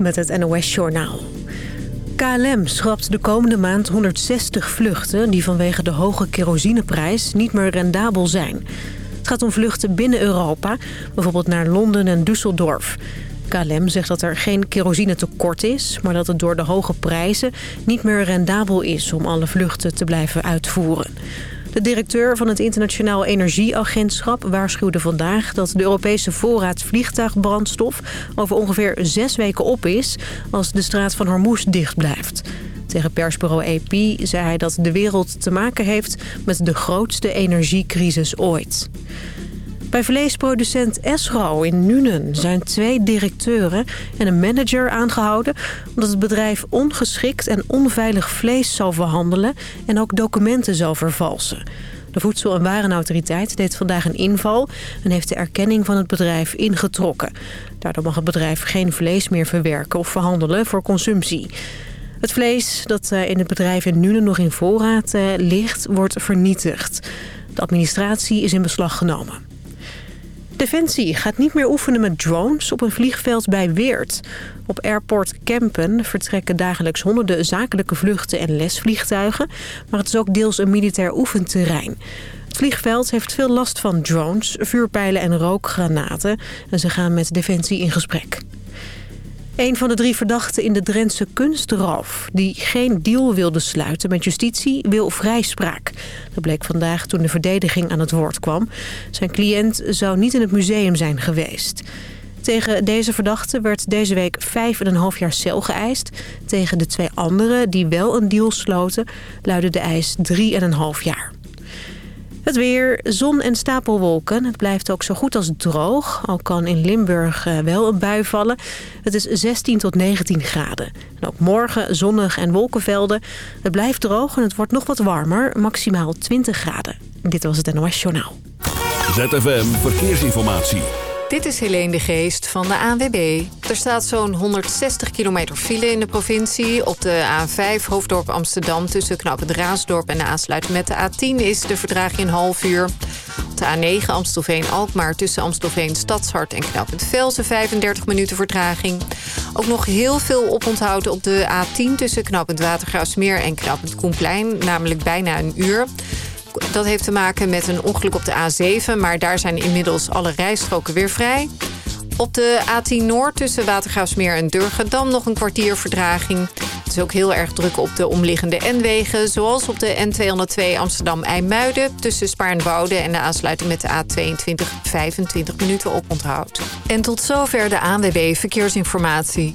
met het NOS-journaal. KLM schrapt de komende maand 160 vluchten... die vanwege de hoge kerosineprijs niet meer rendabel zijn. Het gaat om vluchten binnen Europa, bijvoorbeeld naar Londen en Düsseldorf. KLM zegt dat er geen kerosine tekort is... maar dat het door de hoge prijzen niet meer rendabel is... om alle vluchten te blijven uitvoeren. De directeur van het Internationaal Energieagentschap waarschuwde vandaag dat de Europese voorraad vliegtuigbrandstof over ongeveer zes weken op is als de straat van Hormuz dicht blijft. Tegen persbureau AP zei hij dat de wereld te maken heeft met de grootste energiecrisis ooit. Bij vleesproducent Esro in Nuenen zijn twee directeuren en een manager aangehouden... omdat het bedrijf ongeschikt en onveilig vlees zou verhandelen en ook documenten zou vervalsen. De Voedsel- en Warenautoriteit deed vandaag een inval en heeft de erkenning van het bedrijf ingetrokken. Daardoor mag het bedrijf geen vlees meer verwerken of verhandelen voor consumptie. Het vlees dat eh, in het bedrijf in Nuenen nog in voorraad eh, ligt, wordt vernietigd. De administratie is in beslag genomen. Defensie gaat niet meer oefenen met drones op een vliegveld bij Weert. Op airport Kempen vertrekken dagelijks honderden zakelijke vluchten en lesvliegtuigen. Maar het is ook deels een militair oefenterrein. Het vliegveld heeft veel last van drones, vuurpijlen en rookgranaten. En ze gaan met Defensie in gesprek. Een van de drie verdachten in de Drentse kunstroof... die geen deal wilde sluiten met justitie, wil vrijspraak. Dat bleek vandaag toen de verdediging aan het woord kwam. Zijn cliënt zou niet in het museum zijn geweest. Tegen deze verdachte werd deze week vijf en een half jaar cel geëist. Tegen de twee anderen die wel een deal sloten... luidde de eis drie en een half jaar. Het weer, zon en stapelwolken. Het blijft ook zo goed als droog. Al kan in Limburg eh, wel een bui vallen. Het is 16 tot 19 graden. En ook morgen zonnig en wolkenvelden. Het blijft droog en het wordt nog wat warmer. Maximaal 20 graden. Dit was het NOS Journaal. ZFM Verkeersinformatie. Dit is Helene de Geest van de ANWB. Er staat zo'n 160 kilometer file in de provincie. Op de A5 Hoofddorp Amsterdam tussen Knappen Raasdorp en de aansluiting met de A10 is de verdraging een half uur. Op de A9 Amstelveen-Alkmaar tussen Amstelveen Stadshart en Knappend Velsen 35 minuten vertraging. Ook nog heel veel oponthoud op de A10 tussen Knappend Watergraafsmeer en Knappend Koenplein, namelijk bijna een uur. Dat heeft te maken met een ongeluk op de A7, maar daar zijn inmiddels alle rijstroken weer vrij. Op de A10 Noord tussen Watergraafsmeer en Durgedam nog een kwartier verdraging. Het is ook heel erg druk op de omliggende N-wegen... zoals op de N202 Amsterdam-IJmuiden... tussen Spaarnwoude en de aansluiting met de A22 25 minuten oponthoud. En tot zover de ANWB Verkeersinformatie.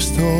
rust hoor.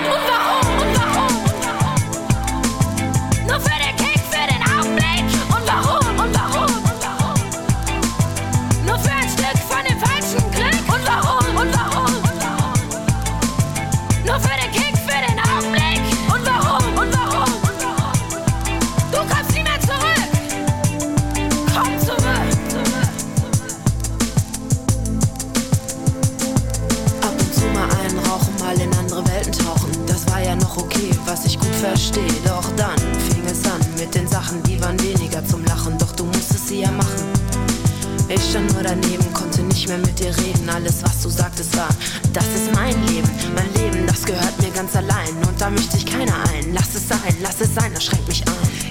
Ich stand nur daneben, konnte nicht mehr mit dir reden. Alles, was du sagtest, war, das ist mein Leben. Mein Leben, das gehört mir ganz allein. Und da möchte ich keiner ein. Lass es sein, lass es sein, das schränkt mich ein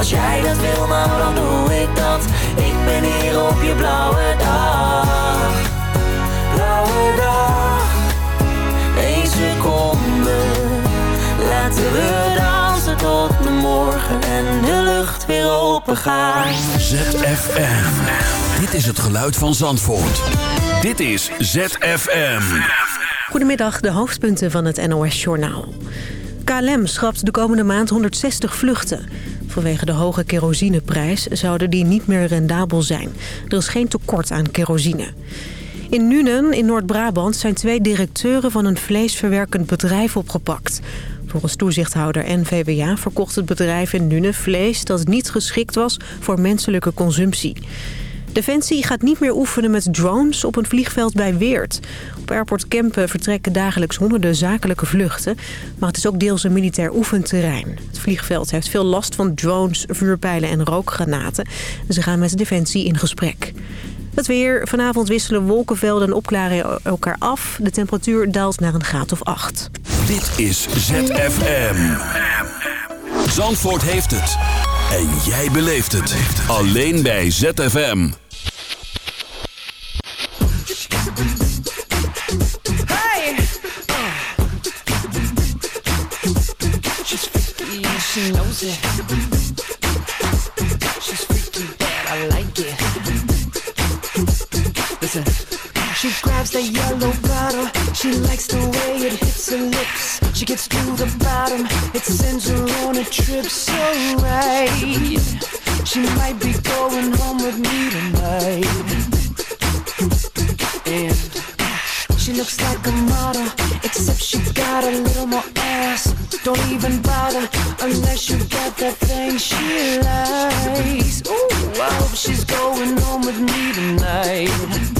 Als jij dat wil, nou dan doe ik dat Ik ben hier op je blauwe dag Blauwe dag Eén seconde Laten we dansen tot de morgen En de lucht weer open gaat ZFM. Dit is het geluid van Zandvoort. Dit is ZFM. Goedemiddag, de hoofdpunten van het NOS-journaal. KLM schrapt de komende maand 160 vluchten. Vanwege de hoge kerosineprijs zouden die niet meer rendabel zijn. Er is geen tekort aan kerosine. In Nuenen in Noord-Brabant zijn twee directeuren van een vleesverwerkend bedrijf opgepakt. Volgens toezichthouder NVWA verkocht het bedrijf in Nuenen vlees dat niet geschikt was voor menselijke consumptie. Defensie gaat niet meer oefenen met drones op een vliegveld bij Weert. Op Airport Kempen vertrekken dagelijks honderden zakelijke vluchten. Maar het is ook deels een militair oefenterrein. Het vliegveld heeft veel last van drones, vuurpijlen en rookgranaten. Ze gaan met Defensie in gesprek. Het weer. Vanavond wisselen wolkenvelden en opklaringen elkaar af. De temperatuur daalt naar een graad of 8. Dit is ZFM. Zandvoort heeft het. En jij beleeft het. Alleen bij ZFM. She. She's freaky, but I like it. Listen. She grabs the yellow bottle. She likes the way it hits her lips. She gets to the bottom. It sends her on a trip so right. She might be going home with me tonight. And she looks like a model, except she got a little more ass. Don't even bother unless you got that thing she likes. Ooh, I hope she's going home with me tonight.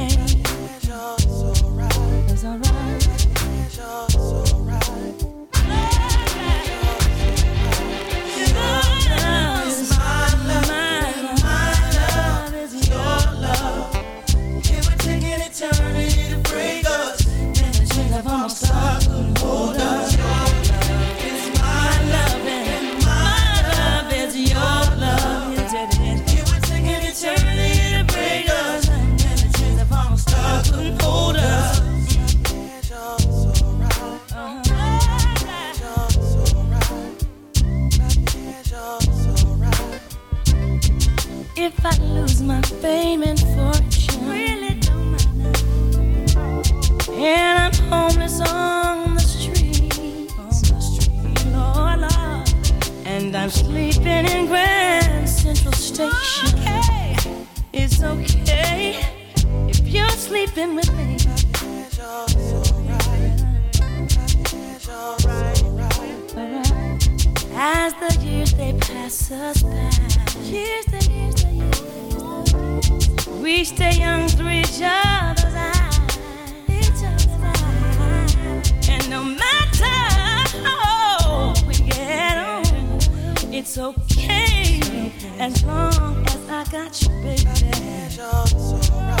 I'm sleeping in Grand Central Station. It's okay if you're sleeping with me. As the years they pass us by, years, the years, the years, the years, we stay young through each other's It's okay as long as I got you, baby.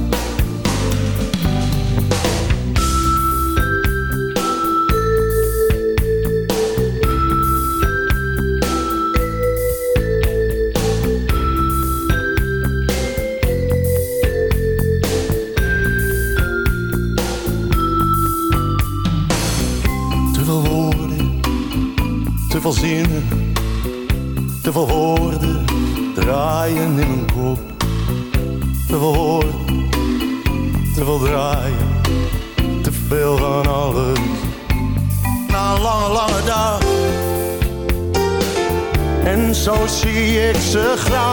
Zinnen, te draaien in mijn kop. Te veel woorden, te veel draaien, te veel van alles. Na een lange, lange dag. En zo zie ik ze graag.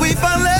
we found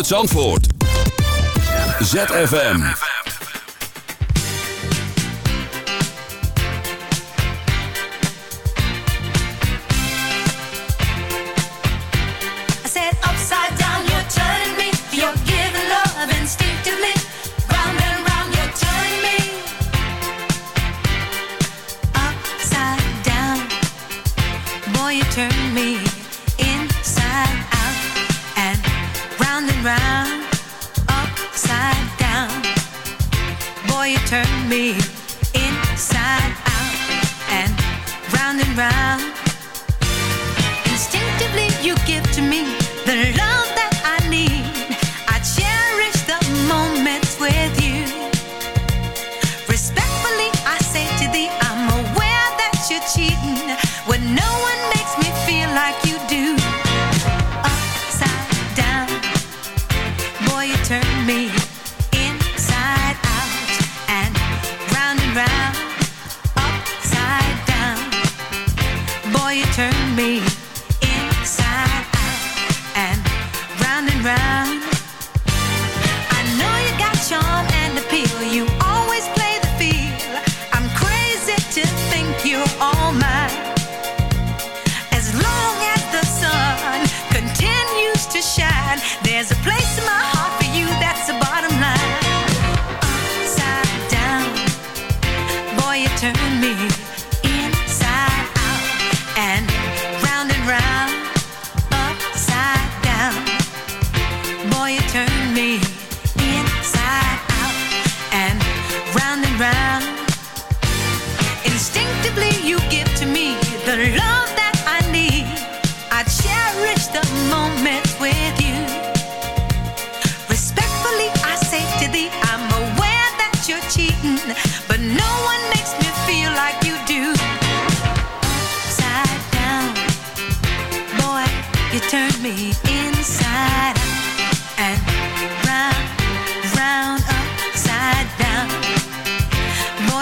Uit Zandvoort. ZFM.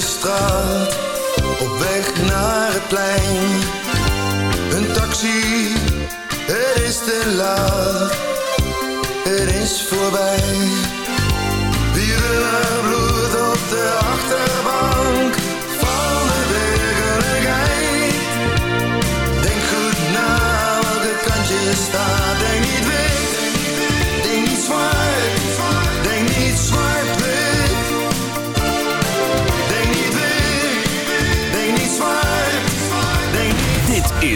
straat, op weg naar het plein. Een taxi, het is te laat